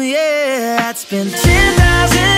yeah. It's been 10,000